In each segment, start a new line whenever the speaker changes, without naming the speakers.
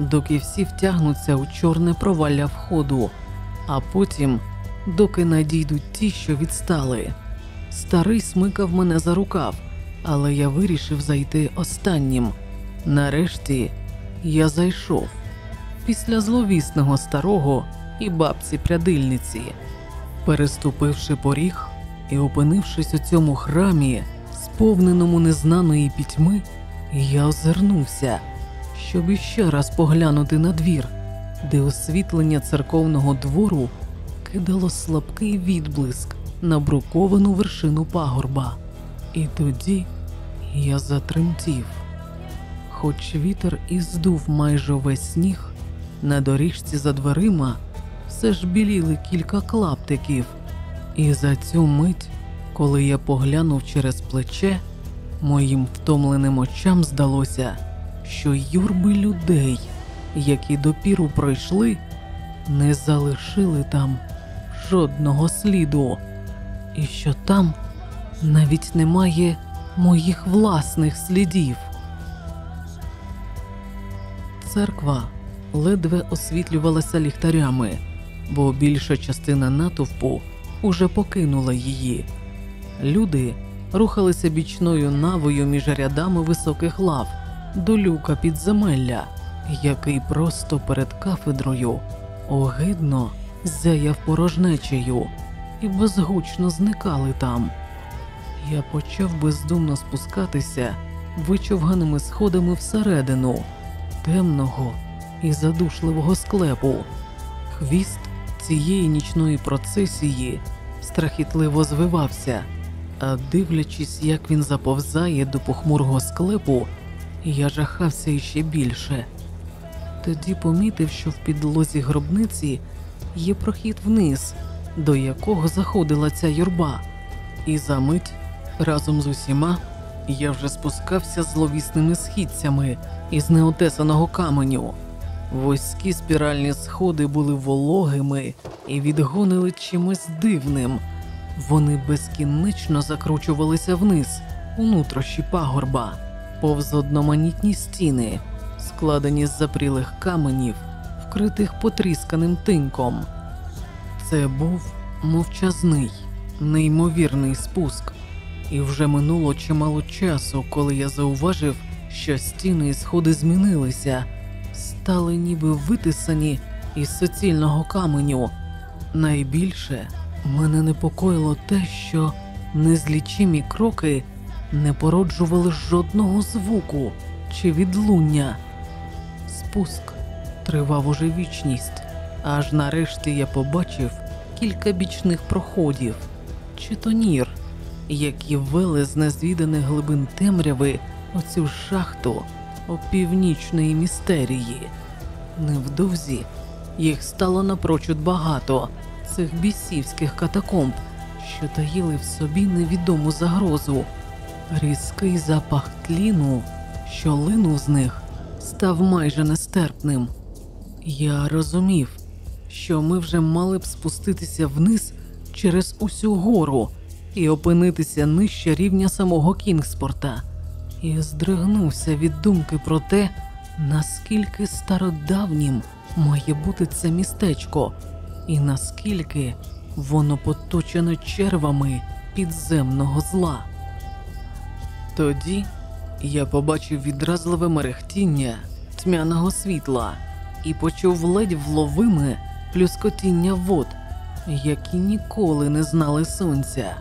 доки всі втягнуться у чорне провалля входу, а потім, доки надійдуть ті, що відстали. Старий смикав мене за рукав, але я вирішив зайти останнім. Нарешті я зайшов після зловісного старого і бабці прядильниці. Переступивши поріг і опинившись у цьому храмі, сповненому незнаної пітьми, я озирнувся, щоб іще раз поглянути на двір, де освітлення церковного двору кидало слабкий відблиск на бруковану вершину пагорба. І тоді я затремтів. Хоч вітер і здув майже весь сніг, на доріжці за дверима все ж біліли кілька клаптиків, і за цю мить, коли я поглянув через плече, моїм втомленим очам здалося, що юрби людей, які допіру пройшли, не залишили там жодного сліду, і що там навіть немає моїх власних слідів. Церква ледве освітлювалася ліхтарями, бо більша частина натовпу уже покинула її. Люди рухалися бічною навою між рядами високих лав до люка підземелля, який просто перед кафедрою огидно зяяв порожнечею і безгучно зникали там. Я почав бездумно спускатися вичовганими сходами всередину темного і задушливого склепу. Хвіст цієї нічної процесії страхітливо звивався, а дивлячись, як він заповзає до похмурого склепу, я жахався іще більше. Тоді помітив, що в підлозі гробниці є прохід вниз, до якого заходила ця юрба, і за мить разом з усіма я вже спускався зловісними східцями із неотесаного каменю. Вузькі спіральні сходи були вологими і відгонили чимось дивним. Вони безкінечно закручувалися вниз, у нутрощі пагорба, повз одноманітні стіни, складені з запрілих каменів, вкритих потрісканим тинком. Це був мовчазний, неймовірний спуск, і вже минуло чимало часу, коли я зауважив, що стіни і сходи змінилися, стали ніби витисані із суцільного каменю. Найбільше мене непокоїло те, що незлічимі кроки не породжували жодного звуку чи відлуння. Спуск тривав уже вічність, аж нарешті я побачив кілька бічних проходів чи то нір, які вели з незвіданих глибин темряви оцю шахту опівнічної містерії. Невдовзі їх стало напрочуд багато цих бісівських катакомб, що таїли в собі невідому загрозу. Різкий запах тліну, що линув з них, став майже нестерпним. Я розумів, що ми вже мали б спуститися вниз через усю гору і опинитися нижче рівня самого Кінгспорта, і здригнувся від думки про те, наскільки стародавнім має бути це містечко, і наскільки воно поточене червами підземного зла. Тоді я побачив відразливе мерехтіння тьмяного світла і почув ледь вловиме плюскотіння вод, які ніколи не знали сонця.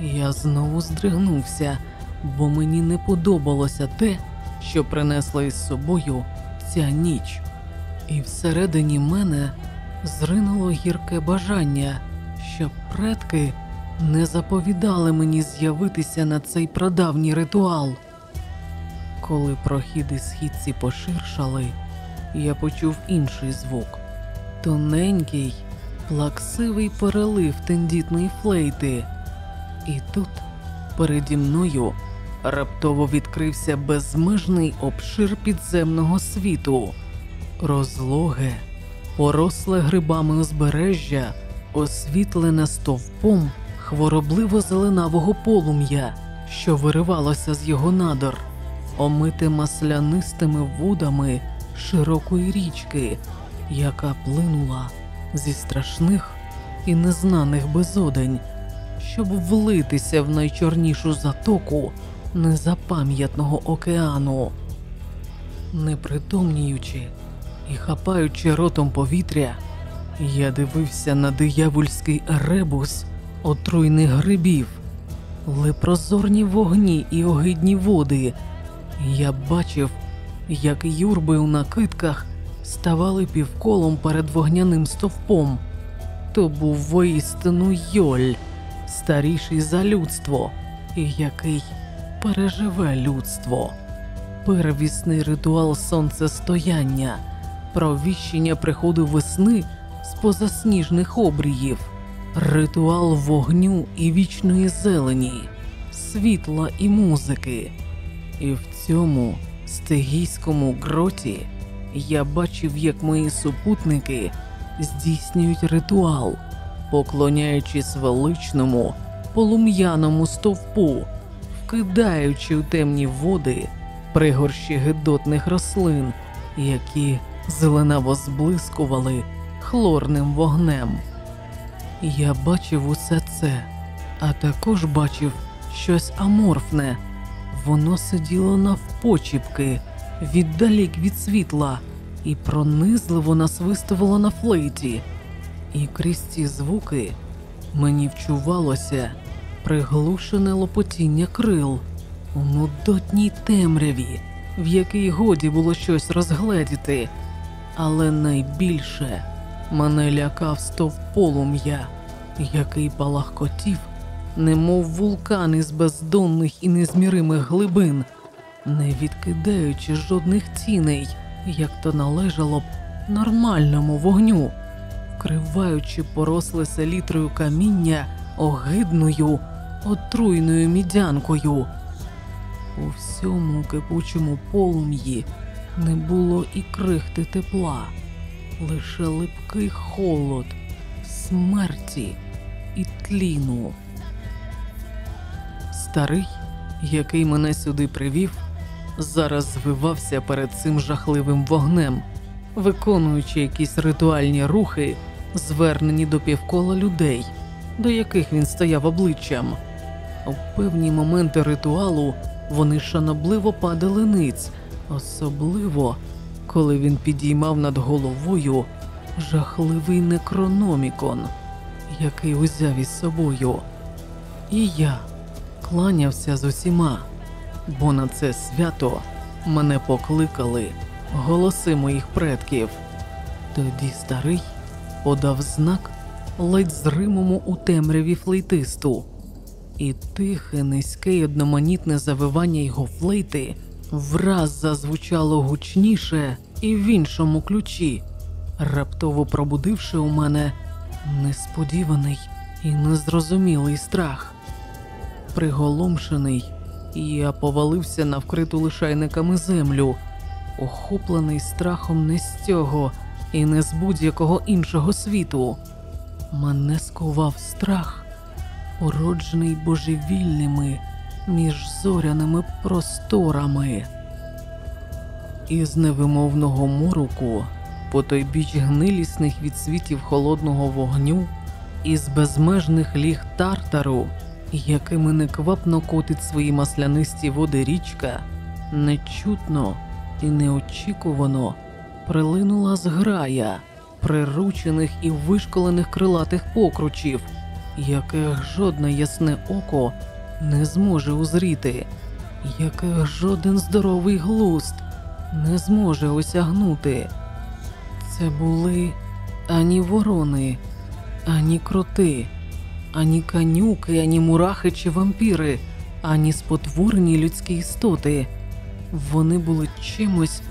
Я знову здригнувся, бо мені не подобалося те, що принесла із собою ця ніч, і всередині мене зринуло гірке бажання, щоб предки не заповідали мені з'явитися на цей прадавній ритуал. Коли прохіди східці поширшали, я почув інший звук тоненький, плаксивий перелив тендітної флейти. І тут переді мною раптово відкрився безмежний обшир підземного світу, розлоге, поросле грибами узбережжя, освітлене стовпом хворобливо зеленавого полум'я, що виривалося з його надр, омите маслянистими вудами широкої річки, яка плинула зі страшних і незнаних безодень, щоб влитися в найчорнішу затоку незапам'ятного океану. Непритомніючи і хапаючи ротом повітря, я дивився на диявольський ребус отруйних грибів, лепрозорні вогні і огидні води. Я бачив, як юрби у накидках ставали півколом перед вогняним стовпом. То був воістину Йоль, старіший за людство, який переживе людство. Первісний ритуал сонцестояння, провіщення приходу весни з позасніжних обріїв, ритуал вогню і вічної зелені, світла і музики. І в цьому стигійському гроті я бачив, як мої супутники здійснюють ритуал, поклоняючись величному полум'яному стовпу, вкидаючи у темні води пригорщі гидотних рослин, які зеленаво зблискували хлорним вогнем. Я бачив усе це, а також бачив щось аморфне. Воно сиділо навпочіпки, віддалік від світла, і пронизливо насвистувало на флейті. І крізь ці звуки мені вчувалося приглушене лопотіння крил у нудотній темряві, в якій годі було щось розгледіти, але найбільше мене лякав стовп полум'я, який палахкотів, немов вулкан із бездонних і незміримих глибин, не відкидаючи жодних тіней, як то належало б нормальному вогню, вкриваючи поросле селітрою каміння огидною, отруйною мідянкою. У всьому кипучому полум'ї не було і крихти тепла, лише липкий холод, смерті і тліну. Старий, який мене сюди привів, зараз звивався перед цим жахливим вогнем, виконуючи якісь ритуальні рухи, звернені до півкола людей, до яких він стояв обличчям. У певні моменти ритуалу вони шанобливо падали ниць, особливо коли він підіймав над головою жахливий некрономікон, який узяв із собою. І я кланявся з усіма, бо на це свято мене покликали голоси моїх предків. Тоді старий подав знак ледь зримому у темряві флейтисту і тихе, низьке й одноманітне завивання його флейти враз зазвучало гучніше і в іншому ключі, раптово пробудивши у мене несподіваний і незрозумілий страх. Приголомшений, я повалився на вкриту лишайниками землю, охоплений страхом не з цього і не з будь-якого іншого світу. Мене скував страх породжений божевільними між зоряними просторами. Із невимовного мороку, по той біч гнилісних відсвітів холодного вогню, із безмежних ліг тартару, якими неквапно котить свої маслянисті води річка, нечутно і неочікувано прилинула зграя приручених і вишколених крилатих покручів яких жодне ясне око не зможе узріти, яких жоден здоровий глуст не зможе осягнути. Це були ані ворони, ані кроти, ані канюки, ані мурахи чи вампіри, ані спотворені людські істоти. Вони були чимось,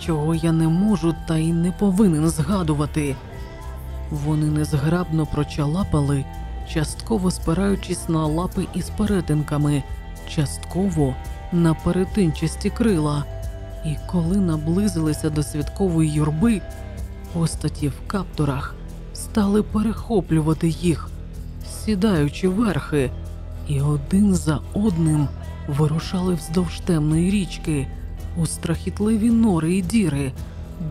чого я не можу та й не повинен згадувати. Вони незграбно прочалапали частково спираючись на лапи із перетинками, частково на перетинчасті крила, і коли наблизилися до святкової юрби, постаті в каптурах стали перехоплювати їх, сідаючи верхи, і один за одним вирушали вздовж темної річки у страхітливі нори і діри,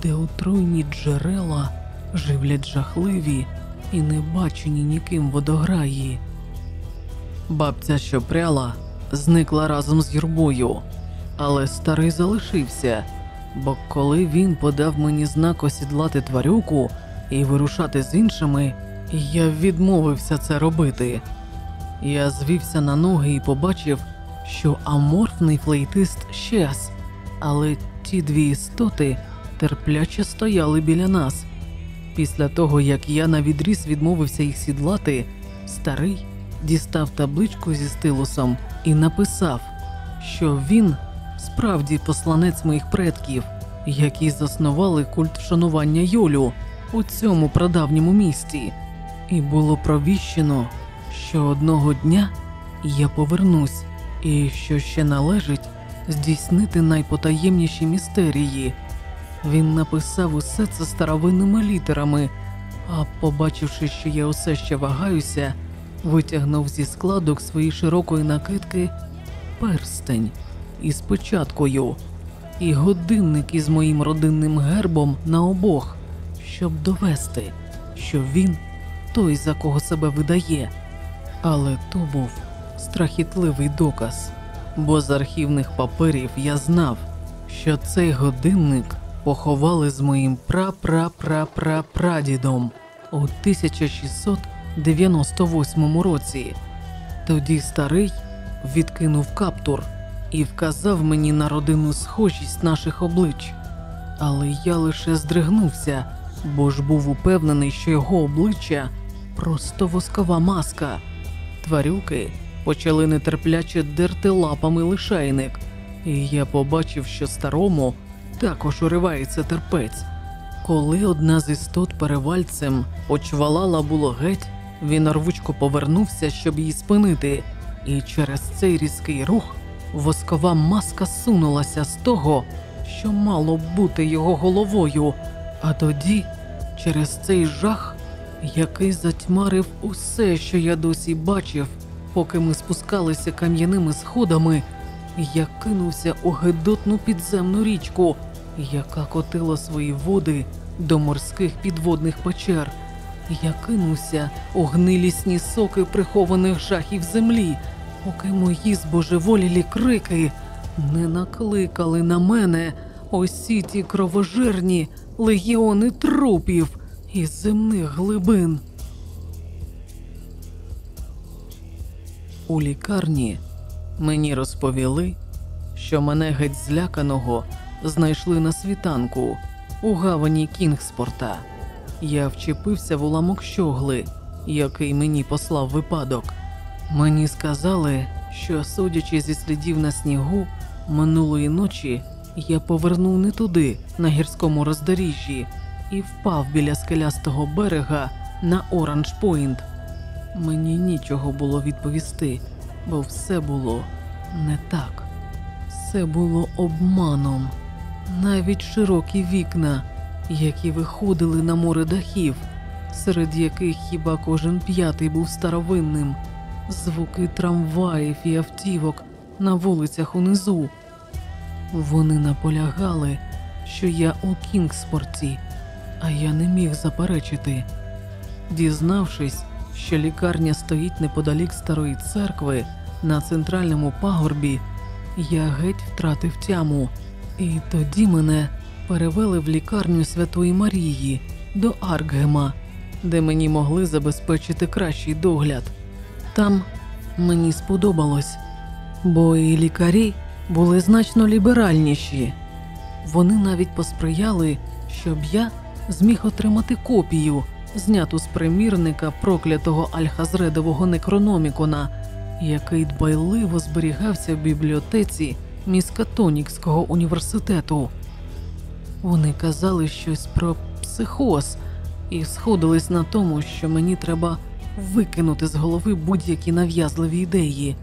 де отруйні джерела живлять жахливі і небачені ніким водограї. Бабця, що пряла, зникла разом з юрбою, але старий залишився, бо коли він подав мені знак осідлати тварюку і вирушати з іншими, я відмовився це робити. Я звівся на ноги і побачив, що аморфний флейтист щез, але ті дві істоти терпляче стояли біля нас. Після того, як я на відріз відмовився їх сідлати, старий дістав табличку зі стилусом і написав, що він справді посланець моїх предків, які заснували культ вшанування Йолю у цьому прадавньому місті, і було провіщено, що одного дня я повернусь, і що ще належить здійснити найпотаємніші містерії. Він написав усе це старовинними літерами, а побачивши, що я усе ще вагаюся, витягнув зі складок своєї широкої накидки перстень із печаткою і годинник із моїм родинним гербом на обох, щоб довести, що він той, за кого себе видає. Але то був страхітливий доказ, бо з архівних паперів я знав, що цей годинник поховали з моїм пра-пра-пра-пра-прадідом у 1698 році. Тоді старий відкинув каптур і вказав мені на родинну схожість наших облич. Але я лише здригнувся, бо ж був упевнений, що його обличчя просто воскова маска. Тварюки почали нетерпляче дерти лапами лишайник, і я побачив, що старому також уривається терпець. Коли одна з істот перевальцем почвалала було геть, він рвучко повернувся, щоб її спинити, і через цей різкий рух воскова маска сунулася з того, що мало бути його головою, а тоді, через цей жах, який затьмарив усе, що я досі бачив, поки ми спускалися кам'яними сходами, я кинувся у гидотну підземну річку, яка котила свої води до морських підводних печер. Я кинувся у гнилісні соки прихованих жахів землі, поки мої збожеволілі крики не накликали на мене осі ті кровожерні легіони трупів із земних глибин. У лікарні мені розповіли, що мене геть зляканого знайшли на світанку у гавані Кінгспорта. Я вчепився в уламок щогли, який мені послав випадок. Мені сказали, що, судячи зі слідів на снігу, минулої ночі я повернув не туди, на гірському роздоріжжі, і впав біля скелястого берега на Оранж Пойнт. Мені нічого було відповісти, бо все було не так. Все було обманом. Навіть широкі вікна, які виходили на море дахів, серед яких хіба кожен п'ятий був старовинним, звуки трамваїв і автівок на вулицях унизу. Вони наполягали, що я у Кінгспорті, а я не міг заперечити. Дізнавшись, що лікарня стоїть неподалік старої церкви на центральному пагорбі, я геть втратив тяму, і тоді мене перевели в лікарню Святої Марії до Аркгема, де мені могли забезпечити кращий догляд. Там мені сподобалось, бо і лікарі були значно ліберальніші. Вони навіть посприяли, щоб я зміг отримати копію, зняту з примірника проклятого Альхазредового некрономікона, який дбайливо зберігався в бібліотеці Міскатонікського університету. Вони казали щось про психоз і сходились на тому, що мені треба викинути з голови будь-які нав'язливі ідеї.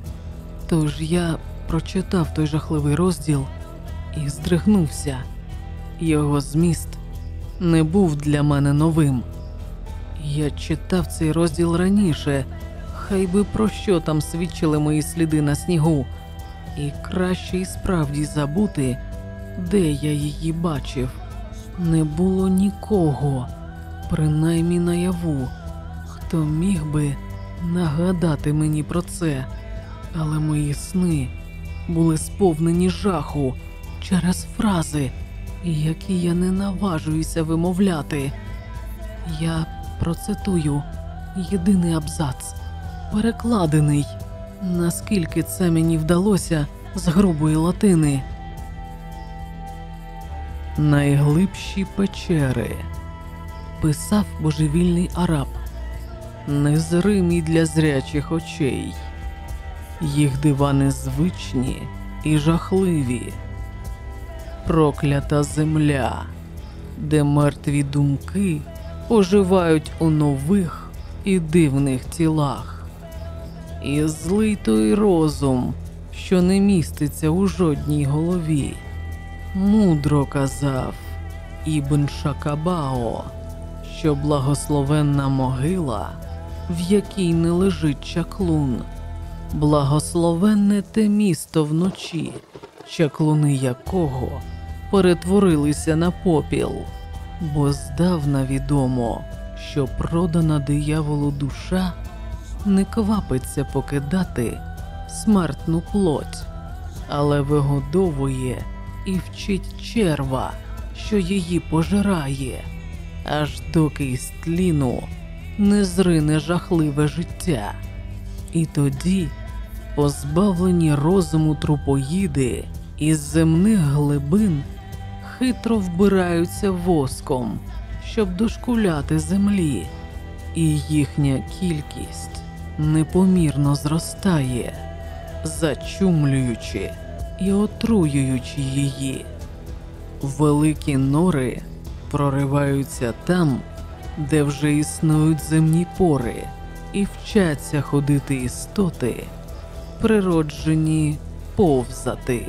Тож я прочитав той жахливий розділ і здригнувся. Його зміст не був для мене новим. Я читав цей розділ раніше, хай би про що там свідчили мої сліди на снігу, і краще і справді забути, де я її бачив. не було нікого, принаймні наяву, хто міг би нагадати мені про це, але мої сни були сповнені жаху через фрази, які я не наважуюся вимовляти. Я процитую єдиний абзац, перекладений, наскільки це мені вдалося з грубої латини. Найглибші печери писав божевільний араб, незримі для зрячих очей. Їх дива незвичні і жахливі. Проклята земля, де мертві думки оживають у нових і дивних тілах. І злий той розум, що не міститься у жодній голові. Мудро казав Ібн Шакабао, що благословенна могила, в якій не лежить чаклун, благословенне те місто вночі, чаклуни якого перетворилися на попіл, бо здавна відомо, що продана дияволу душа не квапиться покидати смертну плоть, але вигодовує і вчить черва, що її пожирає, аж доки із тліну не зрине жахливе життя. І тоді, позбавлені розуму трупоїди із земних глибин, хитро вбираються воском, щоб дошкуляти землі, і їхня кількість непомірно зростає, зачумлюючи і отруюючи її. Великі нори прориваються там, де вже існують земні пори, і вчаться ходити істоти, природжені повзати.